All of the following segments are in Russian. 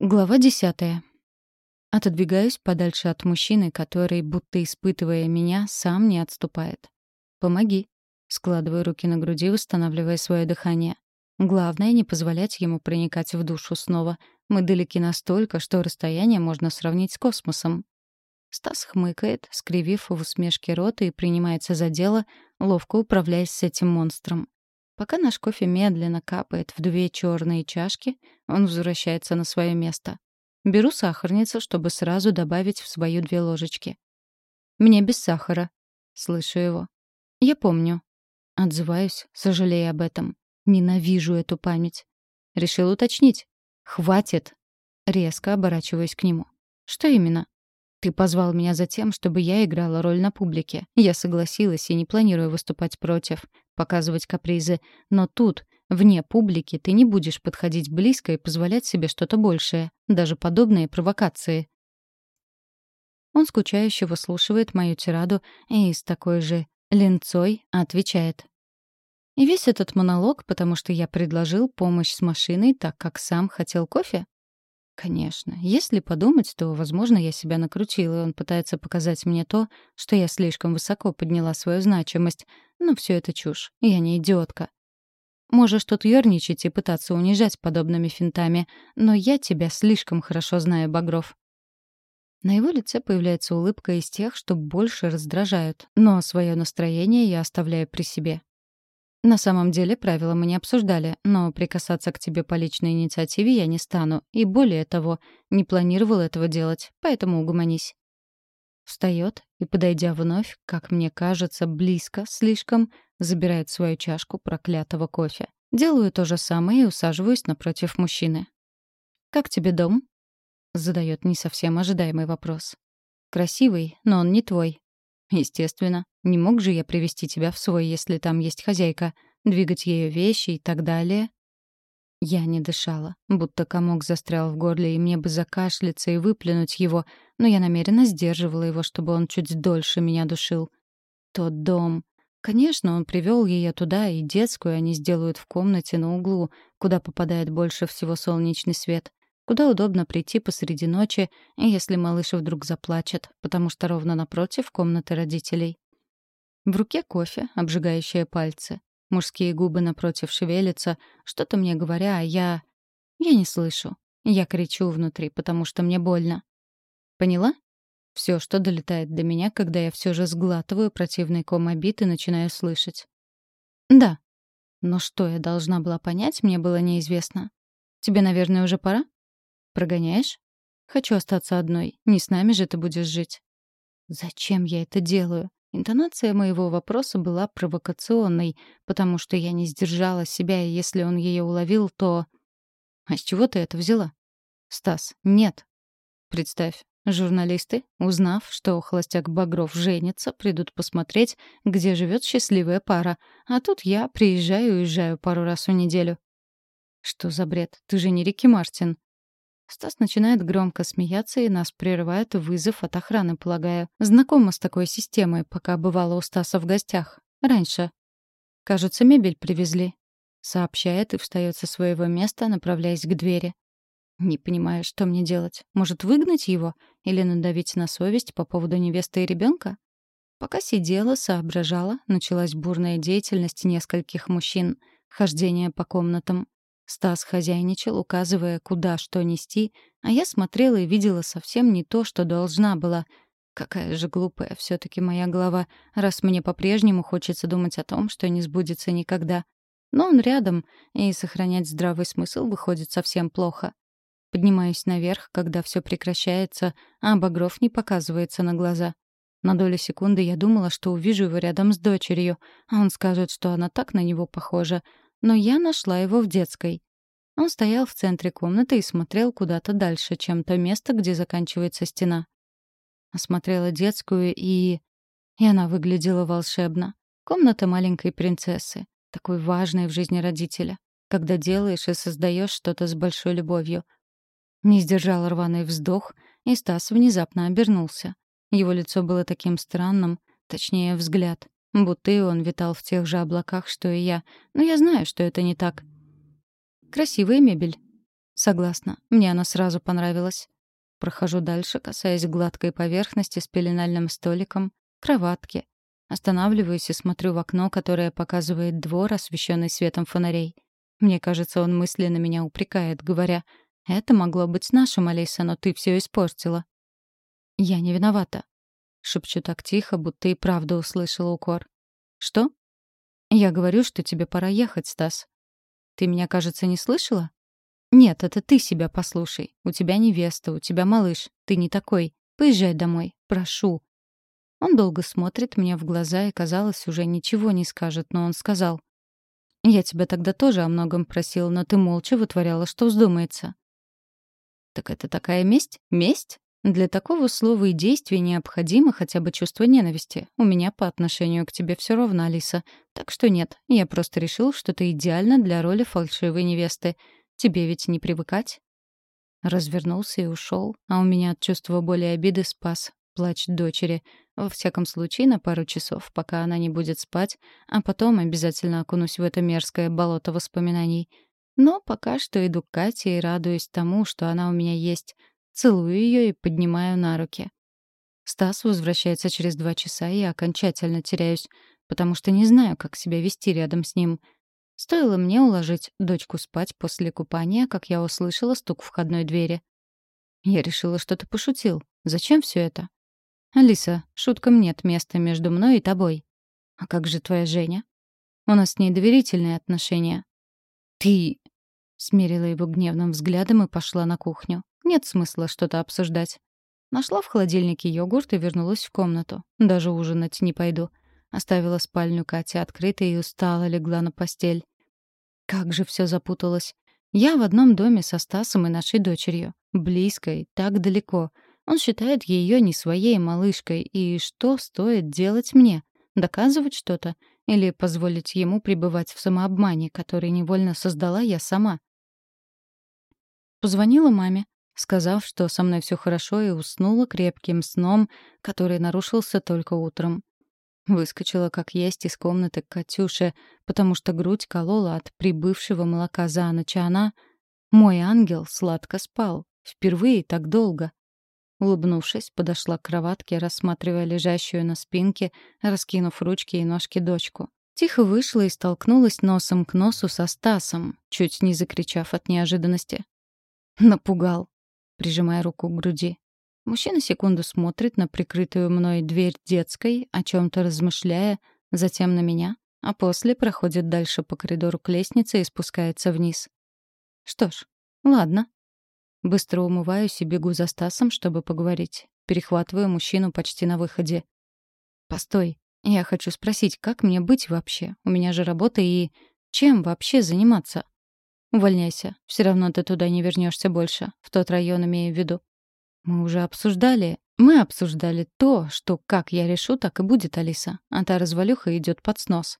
Глава десятая. Отодвигаюсь подальше от мужчины, который, будто испытывая меня, сам не отступает. «Помоги». Складываю руки на груди, восстанавливая свое дыхание. Главное — не позволять ему проникать в душу снова. Мы далеки настолько, что расстояние можно сравнить с космосом. Стас хмыкает, скривив в усмешке рот и принимается за дело, ловко управляясь с этим монстром. Пока наш кофе медленно капает в две черные чашки, он возвращается на свое место. Беру сахарницу, чтобы сразу добавить в свою две ложечки. «Мне без сахара», — слышу его. «Я помню». Отзываюсь, сожалея об этом. Ненавижу эту память. Решил уточнить. «Хватит!» Резко оборачиваюсь к нему. «Что именно?» «Ты позвал меня за тем, чтобы я играла роль на публике. Я согласилась и не планирую выступать против показывать капризы, но тут, вне публики, ты не будешь подходить близко и позволять себе что-то большее, даже подобные провокации. Он скучающе выслушивает мою тираду и с такой же ленцой отвечает. И весь этот монолог, потому что я предложил помощь с машиной, так как сам хотел кофе? Конечно. Если подумать, то, возможно, я себя накрутила, и он пытается показать мне то, что я слишком высоко подняла свою значимость. Но все это чушь. Я не идиотка. Можешь тут ёрничать и пытаться унижать подобными финтами, но я тебя слишком хорошо знаю, Багров. На его лице появляется улыбка из тех, что больше раздражают, но свое настроение я оставляю при себе. На самом деле правила мы не обсуждали, но прикасаться к тебе по личной инициативе я не стану, и более того, не планировал этого делать, поэтому угомонись. Встает и, подойдя вновь, как мне кажется, близко, слишком, забирает свою чашку проклятого кофе. Делаю то же самое и усаживаюсь напротив мужчины. «Как тебе дом?» — задает не совсем ожидаемый вопрос. «Красивый, но он не твой. Естественно. Не мог же я привести тебя в свой, если там есть хозяйка, двигать ее вещи и так далее. Я не дышала, будто комок застрял в горле, и мне бы закашляться и выплюнуть его, но я намеренно сдерживала его, чтобы он чуть дольше меня душил. Тот дом. Конечно, он привел ее туда, и детскую они сделают в комнате на углу, куда попадает больше всего солнечный свет куда удобно прийти посреди ночи, если малыш вдруг заплачет, потому что ровно напротив комнаты родителей. В руке кофе, обжигающие пальцы. Мужские губы напротив шевелятся, что-то мне говоря, а я... Я не слышу. Я кричу внутри, потому что мне больно. Поняла? Все, что долетает до меня, когда я все же сглатываю противный ком обид и начинаю слышать. Да. Но что я должна была понять, мне было неизвестно. Тебе, наверное, уже пора? Прогоняешь? Хочу остаться одной. Не с нами же ты будешь жить. Зачем я это делаю? Интонация моего вопроса была провокационной, потому что я не сдержала себя, и если он ее уловил, то... А с чего ты это взяла? Стас, нет. Представь, журналисты, узнав, что холостяк Багров женится, придут посмотреть, где живет счастливая пара, а тут я приезжаю и уезжаю пару раз в неделю. Что за бред? Ты же не Рики Мартин. Стас начинает громко смеяться, и нас прерывает вызов от охраны, полагаю. Знакома с такой системой, пока бывала у Стаса в гостях. Раньше. Кажется, мебель привезли. Сообщает и встает со своего места, направляясь к двери. Не понимаю, что мне делать. Может, выгнать его? Или надавить на совесть по поводу невесты и ребенка? Пока сидела, соображала, началась бурная деятельность нескольких мужчин, хождение по комнатам. Стас хозяйничал, указывая, куда что нести, а я смотрела и видела совсем не то, что должна была. Какая же глупая все таки моя голова, раз мне по-прежнему хочется думать о том, что не сбудется никогда. Но он рядом, и сохранять здравый смысл выходит совсем плохо. Поднимаюсь наверх, когда все прекращается, а Багров не показывается на глаза. На долю секунды я думала, что увижу его рядом с дочерью, а он скажет, что она так на него похожа, но я нашла его в детской. Он стоял в центре комнаты и смотрел куда-то дальше, чем то место, где заканчивается стена. Осмотрела детскую и... И она выглядела волшебно. Комната маленькой принцессы, такой важной в жизни родителя, когда делаешь и создаешь что-то с большой любовью. Не сдержал рваный вздох, и Стас внезапно обернулся. Его лицо было таким странным, точнее, взгляд. Будто и он витал в тех же облаках, что и я. Но я знаю, что это не так. «Красивая мебель», — Согласна. Мне она сразу понравилась. Прохожу дальше, касаясь гладкой поверхности с пеленальным столиком, кроватки. Останавливаюсь и смотрю в окно, которое показывает двор, освещенный светом фонарей. Мне кажется, он мысленно меня упрекает, говоря, «Это могло быть нашим, Алиса, но ты все испортила». «Я не виновата», — шепчу так тихо, будто и правда услышала укор. «Что?» «Я говорю, что тебе пора ехать, Стас». «Ты меня, кажется, не слышала?» «Нет, это ты себя послушай. У тебя невеста, у тебя малыш. Ты не такой. Поезжай домой. Прошу». Он долго смотрит мне в глаза и, казалось, уже ничего не скажет, но он сказал. «Я тебя тогда тоже о многом просил, но ты молча вытворяла, что вздумается». «Так это такая месть? Месть?» Для такого слова и действия необходимо хотя бы чувство ненависти. У меня по отношению к тебе все равно, Алиса. Так что нет, я просто решил, что ты идеальна для роли фальшивой невесты. Тебе ведь не привыкать?» Развернулся и ушел, а у меня от чувства боли и обиды спас плач дочери. Во всяком случае, на пару часов, пока она не будет спать, а потом обязательно окунусь в это мерзкое болото воспоминаний. Но пока что иду к Кате и радуюсь тому, что она у меня есть. Целую ее и поднимаю на руки. Стас возвращается через два часа, и я окончательно теряюсь, потому что не знаю, как себя вести рядом с ним — Стоило мне уложить дочку спать после купания, как я услышала стук входной двери. Я решила, что ты пошутил. Зачем все это? Алиса, шуткам нет места между мной и тобой. А как же твоя Женя? У нас с ней доверительные отношения. Ты... Смерила его гневным взглядом и пошла на кухню. Нет смысла что-то обсуждать. Нашла в холодильнике йогурт и вернулась в комнату. Даже ужинать не пойду. Оставила спальню Кати открытой и устала легла на постель. Как же все запуталось. Я в одном доме со Стасом и нашей дочерью. Близкой, так далеко. Он считает ее не своей малышкой. И что стоит делать мне? Доказывать что-то? Или позволить ему пребывать в самообмане, который невольно создала я сама? Позвонила маме, сказав, что со мной все хорошо, и уснула крепким сном, который нарушился только утром. Выскочила как есть из комнаты к Катюше, потому что грудь колола от прибывшего молока за ночь, а она... Мой ангел сладко спал. Впервые так долго. Улыбнувшись, подошла к кроватке, рассматривая лежащую на спинке, раскинув ручки и ножки дочку. Тихо вышла и столкнулась носом к носу со Стасом, чуть не закричав от неожиданности. Напугал, прижимая руку к груди. Мужчина секунду смотрит на прикрытую мной дверь детской, о чем-то размышляя, затем на меня, а после проходит дальше по коридору к лестнице и спускается вниз. Что ж, ладно. Быстро умываюсь и бегу за Стасом, чтобы поговорить. Перехватываю мужчину почти на выходе. «Постой, я хочу спросить, как мне быть вообще? У меня же работа и... Чем вообще заниматься?» «Увольняйся. Все равно ты туда не вернешься больше. В тот район имею в виду. Мы уже обсуждали. Мы обсуждали то, что как я решу, так и будет, Алиса. А та развалюха идет под снос.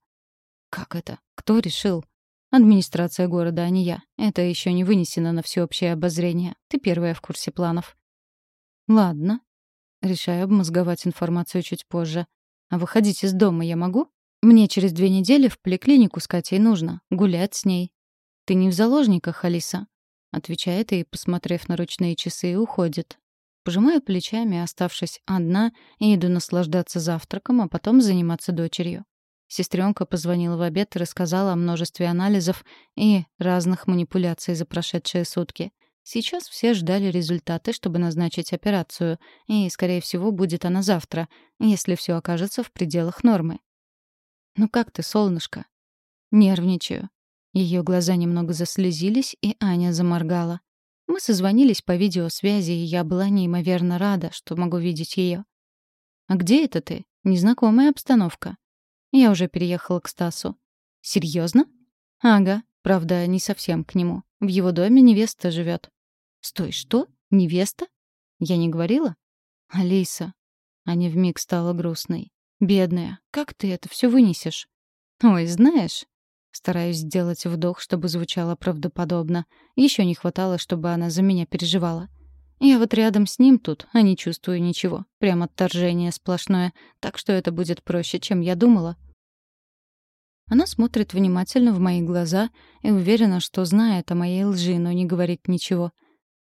Как это? Кто решил? Администрация города, а не я. Это еще не вынесено на всеобщее обозрение. Ты первая в курсе планов. Ладно. Решаю обмозговать информацию чуть позже. А выходить из дома я могу? Мне через две недели в поликлинику с Катей нужно. Гулять с ней. Ты не в заложниках, Алиса. Отвечает и, посмотрев на ручные часы, уходит. Пожимаю плечами, оставшись одна, и иду наслаждаться завтраком, а потом заниматься дочерью. Сестренка позвонила в обед и рассказала о множестве анализов и разных манипуляций за прошедшие сутки. Сейчас все ждали результаты, чтобы назначить операцию, и, скорее всего, будет она завтра, если все окажется в пределах нормы. «Ну как ты, солнышко?» Нервничаю. Ее глаза немного заслезились, и Аня заморгала. Мы созвонились по видеосвязи, и я была неимоверно рада, что могу видеть ее. «А где это ты? Незнакомая обстановка». Я уже переехала к Стасу. «Серьезно?» «Ага, правда, не совсем к нему. В его доме невеста живет. «Стой, что? Невеста?» «Я не говорила?» «Алиса». Аня вмиг стала грустной. «Бедная, как ты это все вынесешь?» «Ой, знаешь...» Стараюсь сделать вдох, чтобы звучало правдоподобно. Еще не хватало, чтобы она за меня переживала. Я вот рядом с ним тут, а не чувствую ничего. Прям отторжение сплошное. Так что это будет проще, чем я думала. Она смотрит внимательно в мои глаза и уверена, что знает о моей лжи, но не говорит ничего.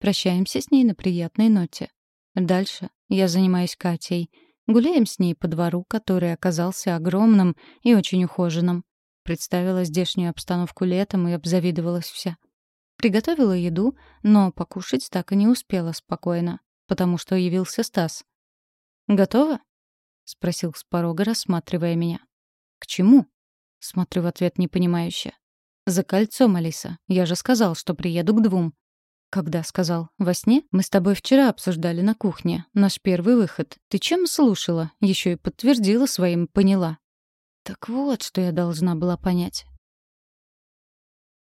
Прощаемся с ней на приятной ноте. Дальше я занимаюсь Катей. Гуляем с ней по двору, который оказался огромным и очень ухоженным. Представила здешнюю обстановку летом и обзавидовалась вся. Приготовила еду, но покушать так и не успела спокойно, потому что явился Стас. «Готово?» — спросил с порога, рассматривая меня. «К чему?» — смотрю в ответ непонимающе. «За кольцом, Алиса. Я же сказал, что приеду к двум». «Когда сказал? Во сне? Мы с тобой вчера обсуждали на кухне. Наш первый выход. Ты чем слушала? Еще и подтвердила своим «поняла». Так вот, что я должна была понять.